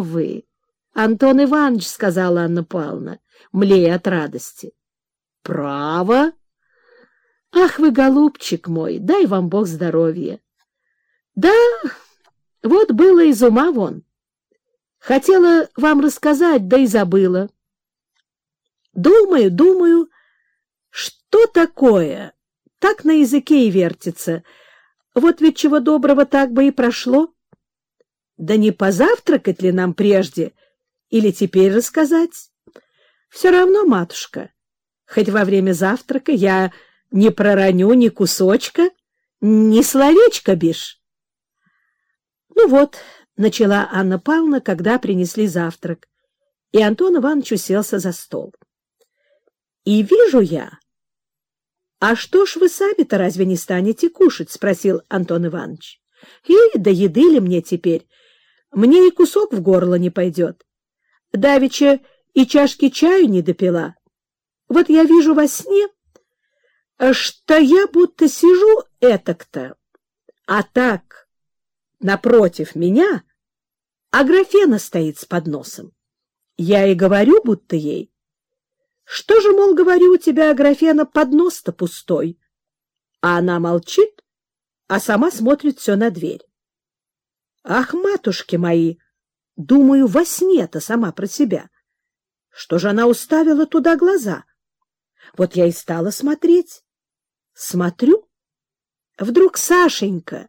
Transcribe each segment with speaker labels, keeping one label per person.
Speaker 1: вы! Антон Иванович, — сказала Анна Павловна, млея от радости. — Право? Ах вы, голубчик мой, дай вам Бог здоровья. Да, вот было из ума вон. Хотела вам рассказать, да и забыла. Думаю, думаю, что такое? Так на языке и вертится. Вот ведь чего доброго так бы и прошло. Да не позавтракать ли нам прежде или теперь рассказать? Все равно, матушка, хоть во время завтрака я не пророню ни кусочка, ни словечка бишь. Ну вот, начала Анна Павловна, когда принесли завтрак, и Антон Иванович уселся за стол. И вижу я... — А что ж вы сами-то разве не станете кушать? — спросил Антон Иванович. — И да еды ли мне теперь? Мне и кусок в горло не пойдет. Давеча и чашки чаю не допила. Вот я вижу во сне, что я будто сижу этак-то, а так напротив меня Аграфена стоит с подносом. Я и говорю, будто ей. Что же, мол, говорю, у тебя, Аграфена, поднос-то пустой? А она молчит, а сама смотрит все на дверь. Ах, матушки мои! Думаю, во сне-то сама про себя. Что же она уставила туда глаза? Вот я и стала смотреть. Смотрю, вдруг Сашенька,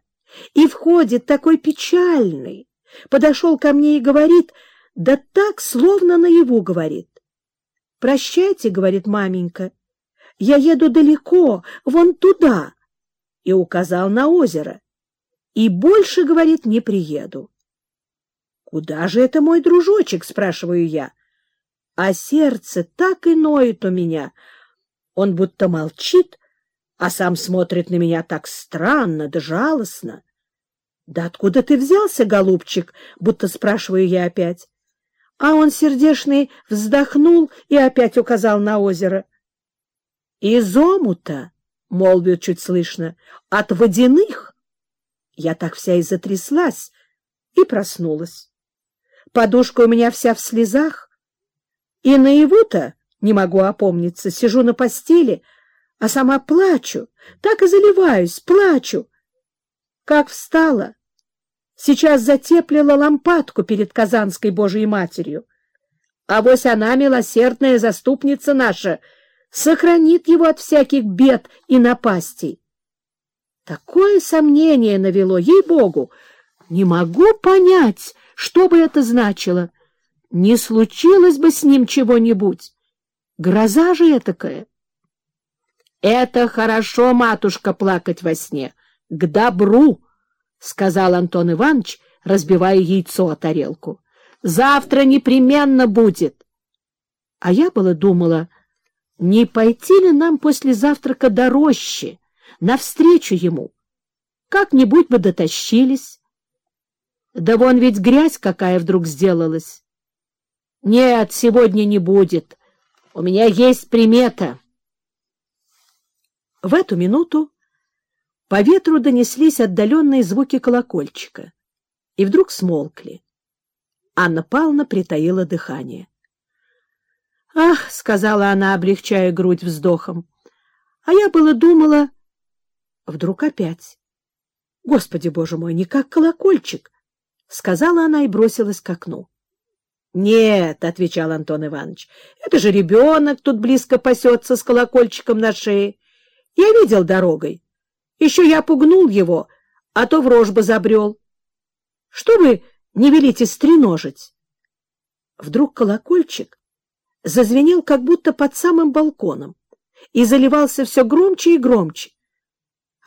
Speaker 1: и входит такой печальный, подошел ко мне и говорит, да так, словно наяву говорит. «Прощайте», — говорит маменька, — «я еду далеко, вон туда», и указал на озеро. И больше, говорит, не приеду. «Куда же это мой дружочек?» — спрашиваю я. А сердце так и ноет у меня. Он будто молчит, а сам смотрит на меня так странно да жалостно. «Да откуда ты взялся, голубчик?» — будто спрашиваю я опять. А он сердешный вздохнул и опять указал на озеро. «Из омута!» — молвил чуть слышно. «От водяных!» Я так вся и затряслась и проснулась. Подушка у меня вся в слезах, и наяву-то не могу опомниться, сижу на постели — а сама плачу, так и заливаюсь, плачу. Как встала, сейчас затеплила лампадку перед Казанской Божией Матерью. А вось она, милосердная заступница наша, сохранит его от всяких бед и напастей. Такое сомнение навело, ей-богу, не могу понять, что бы это значило. Не случилось бы с ним чего-нибудь. Гроза же этакая. — Это хорошо, матушка, плакать во сне. К добру, — сказал Антон Иванович, разбивая яйцо о тарелку. — Завтра непременно будет. А я было думала, не пойти ли нам после завтрака до рощи, навстречу ему. Как-нибудь бы дотащились. Да вон ведь грязь какая вдруг сделалась. Нет, сегодня не будет. У меня есть примета. В эту минуту по ветру донеслись отдаленные звуки колокольчика, и вдруг смолкли. Анна Павловна притаила дыхание. «Ах!» — сказала она, облегчая грудь вздохом. «А я было думала...» Вдруг опять. «Господи, боже мой, не как колокольчик!» — сказала она и бросилась к окну. «Нет», — отвечал Антон Иванович, — «это же ребенок тут близко пасется с колокольчиком на шее. Я видел дорогой. Еще я пугнул его, а то в рожь бы забрел. Что вы не велите стреножить? Вдруг колокольчик зазвенел, как будто под самым балконом, и заливался все громче и громче. —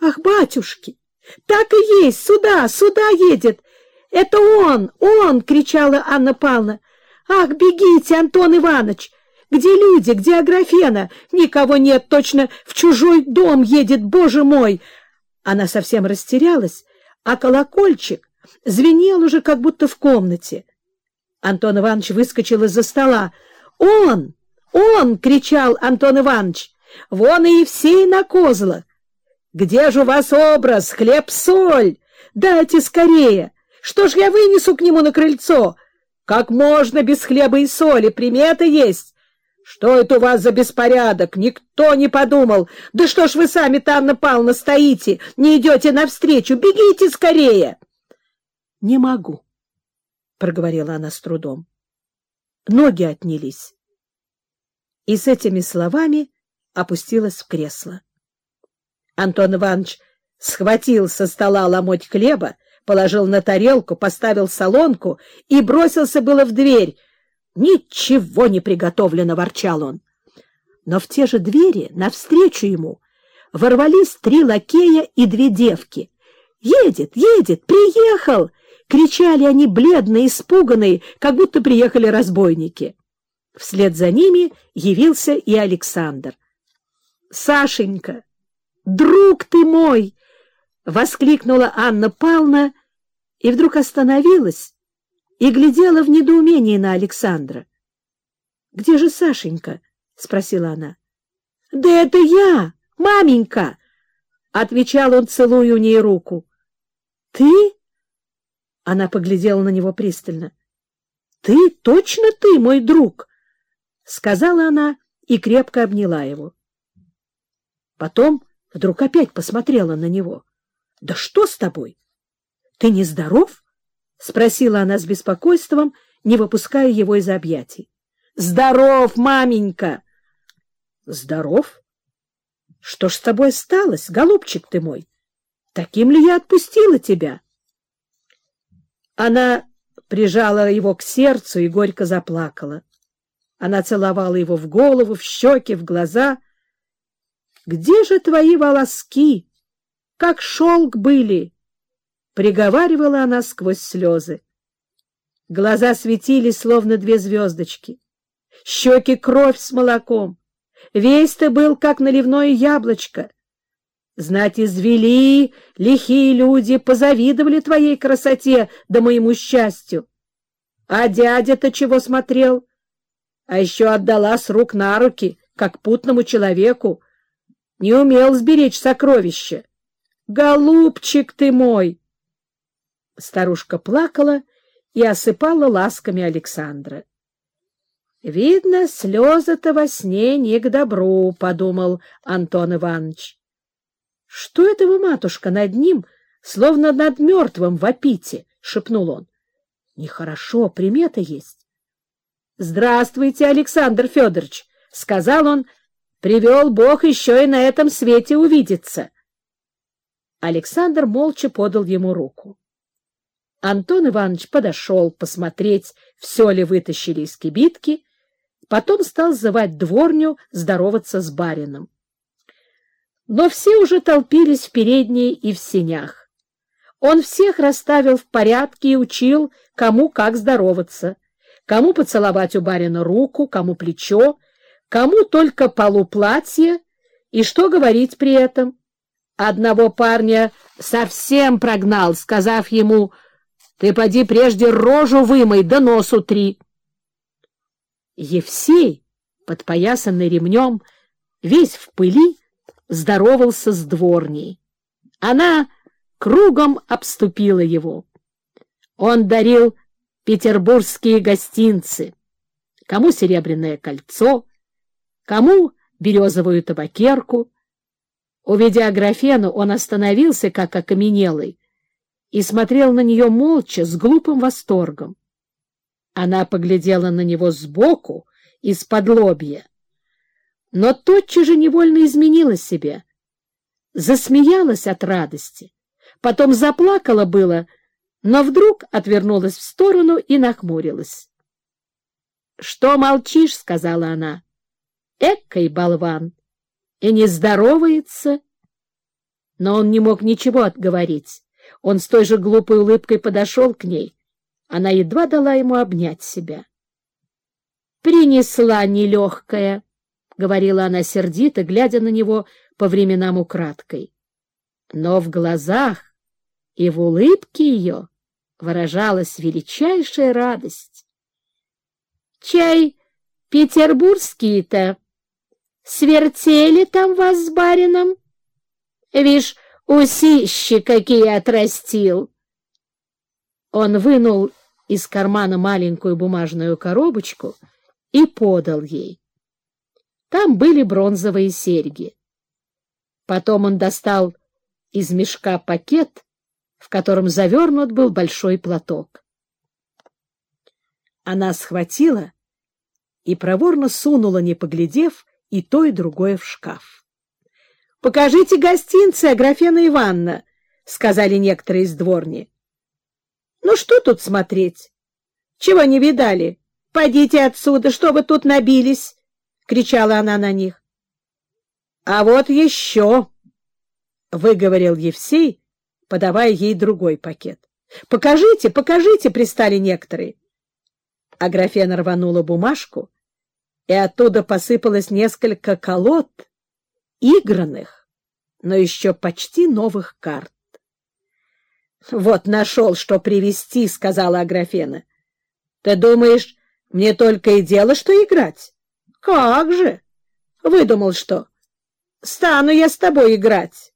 Speaker 1: Ах, батюшки! Так и есть! Сюда, сюда едет! Это он, он! — кричала Анна Павловна. — Ах, бегите, Антон Иванович! Где люди? Где Аграфена? Никого нет, точно в чужой дом едет, боже мой!» Она совсем растерялась, а колокольчик звенел уже как будто в комнате. Антон Иванович выскочил из-за стола. «Он! Он!» — кричал Антон Иванович. «Вон и Евсей на козлах! Где же у вас образ, хлеб-соль? Дайте скорее! Что ж я вынесу к нему на крыльцо? Как можно без хлеба и соли? Приметы есть. Что это у вас за беспорядок? Никто не подумал. Да что ж вы сами-то, Анна Павловна, стоите, не идете навстречу? Бегите скорее! — Не могу, — проговорила она с трудом. Ноги отнялись. И с этими словами опустилась в кресло. Антон Иванович схватил со стола ломоть хлеба, положил на тарелку, поставил солонку и бросился было в дверь. «Ничего не приготовлено!» — ворчал он. Но в те же двери, навстречу ему, ворвались три лакея и две девки. «Едет, едет, приехал!» — кричали они бледные, испуганные, как будто приехали разбойники. Вслед за ними явился и Александр. «Сашенька, друг ты мой!» — воскликнула Анна Павловна и вдруг остановилась и глядела в недоумении на Александра. — Где же Сашенька? — спросила она. — Да это я, маменька! — отвечал он, целуя у ней руку. — Ты? — она поглядела на него пристально. — Ты, точно ты, мой друг? — сказала она и крепко обняла его. Потом вдруг опять посмотрела на него. — да что с тобой? Ты нездоров? — спросила она с беспокойством, не выпуская его из объятий. — Здоров, маменька! — Здоров? Что ж с тобой осталось, голубчик ты мой? Таким ли я отпустила тебя? Она прижала его к сердцу и горько заплакала. Она целовала его в голову, в щеки, в глаза. — Где же твои волоски? как шелк были, — приговаривала она сквозь слезы. Глаза светились, словно две звездочки. Щеки кровь с молоком. Весь ты был, как наливное яблочко. Знать извели, лихие люди позавидовали твоей красоте да моему счастью. А дядя-то чего смотрел? А еще отдала с рук на руки, как путному человеку. Не умел сберечь сокровища. Голубчик ты мой! Старушка плакала и осыпала ласками Александра. «Видно, слезы-то во сне не к добру», — подумал Антон Иванович. «Что это вы, матушка, над ним, словно над мертвым вопите?» — шепнул он. «Нехорошо, примета есть». «Здравствуйте, Александр Федорович», — сказал он, — «привел Бог еще и на этом свете увидеться». Александр молча подал ему руку. Антон Иванович подошел посмотреть, все ли вытащили из кибитки, потом стал звать дворню здороваться с барином. Но все уже толпились в передней и в сенях. Он всех расставил в порядке и учил, кому как здороваться, кому поцеловать у барина руку, кому плечо, кому только полу платья и что говорить при этом. Одного парня совсем прогнал, сказав ему, «Ты поди прежде рожу вымой, да носу три». Евсей, подпоясанный ремнем, весь в пыли, здоровался с дворней. Она кругом обступила его. Он дарил петербургские гостинцы, кому серебряное кольцо, кому березовую табакерку, Увидя Аграфену, он остановился, как окаменелый, и смотрел на нее молча, с глупым восторгом. Она поглядела на него сбоку, из-под лобья, но тотчас же невольно изменила себе, засмеялась от радости, потом заплакала было, но вдруг отвернулась в сторону и нахмурилась. — Что молчишь? — сказала она. — Эккой болван! и не здоровается. Но он не мог ничего отговорить. Он с той же глупой улыбкой подошел к ней. Она едва дала ему обнять себя. «Принесла нелегкая», — говорила она сердито, глядя на него по временам украдкой. Но в глазах и в улыбке ее выражалась величайшая радость. «Чай петербургский-то», Свертели там вас с барином? Вишь, усищи какие отрастил. Он вынул из кармана маленькую бумажную коробочку и подал ей. Там были бронзовые серьги. Потом он достал из мешка пакет, в котором завернут был большой платок. Она схватила и проворно сунула, не поглядев, и то, и другое в шкаф. — Покажите гостинцы, Аграфена Ивановна, — сказали некоторые из дворни. — Ну что тут смотреть? Чего не видали? Пойдите отсюда, что вы тут набились? — кричала она на них. — А вот еще, — выговорил Евсей, подавая ей другой пакет. — Покажите, покажите, — пристали некоторые. Аграфена рванула бумажку, и оттуда посыпалось несколько колод, игранных, но еще почти новых карт. — Вот нашел, что привезти, — сказала Аграфена. — Ты думаешь, мне только и дело, что играть? — Как же? Выдумал, что? Стану я с тобой играть.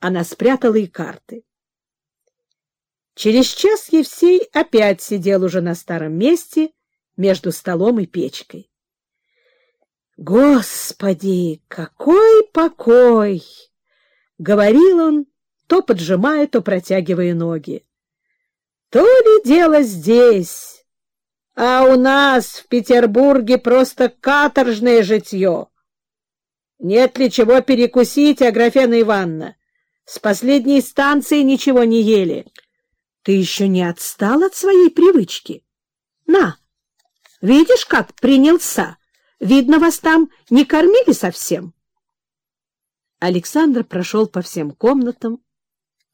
Speaker 1: Она спрятала и карты. Через час Евсей опять сидел уже на старом месте между столом и печкой. Господи, какой покой! — говорил он, то поджимая, то протягивая ноги. То ли дело здесь, а у нас в Петербурге просто каторжное житье. Нет ли чего перекусить, Аграфена Ивановна? С последней станции ничего не ели. Ты еще не отстал от своей привычки? На, видишь, как принялся? Видно, вас там не кормили совсем. Александр прошел по всем комнатам,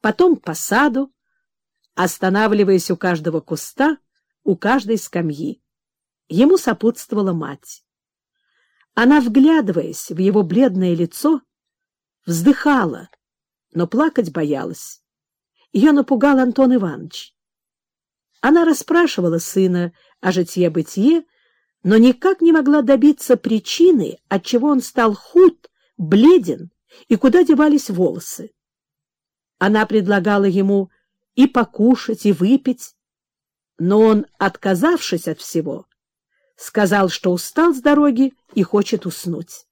Speaker 1: потом по саду, останавливаясь у каждого куста, у каждой скамьи. Ему сопутствовала мать. Она, вглядываясь в его бледное лицо, вздыхала, но плакать боялась. Ее напугал Антон Иванович. Она расспрашивала сына о житье-бытие, но никак не могла добиться причины, отчего он стал худ, бледен и куда девались волосы. Она предлагала ему и покушать, и выпить, но он, отказавшись от всего, сказал, что устал с дороги и хочет уснуть.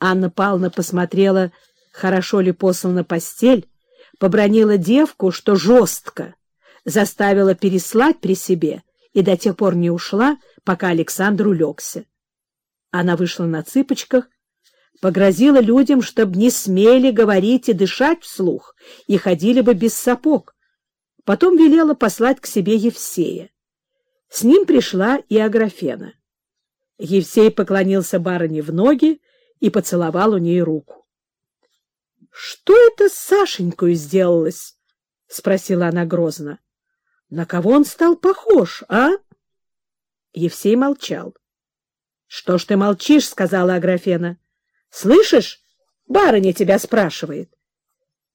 Speaker 1: Анна Павловна посмотрела, хорошо ли послана постель, побронила девку, что жестко, заставила переслать при себе и до тех пор не ушла, пока Александр улегся. Она вышла на цыпочках, погрозила людям, чтобы не смели говорить и дышать вслух, и ходили бы без сапог. Потом велела послать к себе Евсея. С ним пришла и Аграфена. Евсей поклонился барыне в ноги и поцеловал у ней руку. — Что это с Сашенькой сделалось? — спросила она грозно. — На кого он стал похож, а? — Евсей молчал. — Что ж ты молчишь? — сказала Аграфена. — Слышишь? Барыня тебя спрашивает.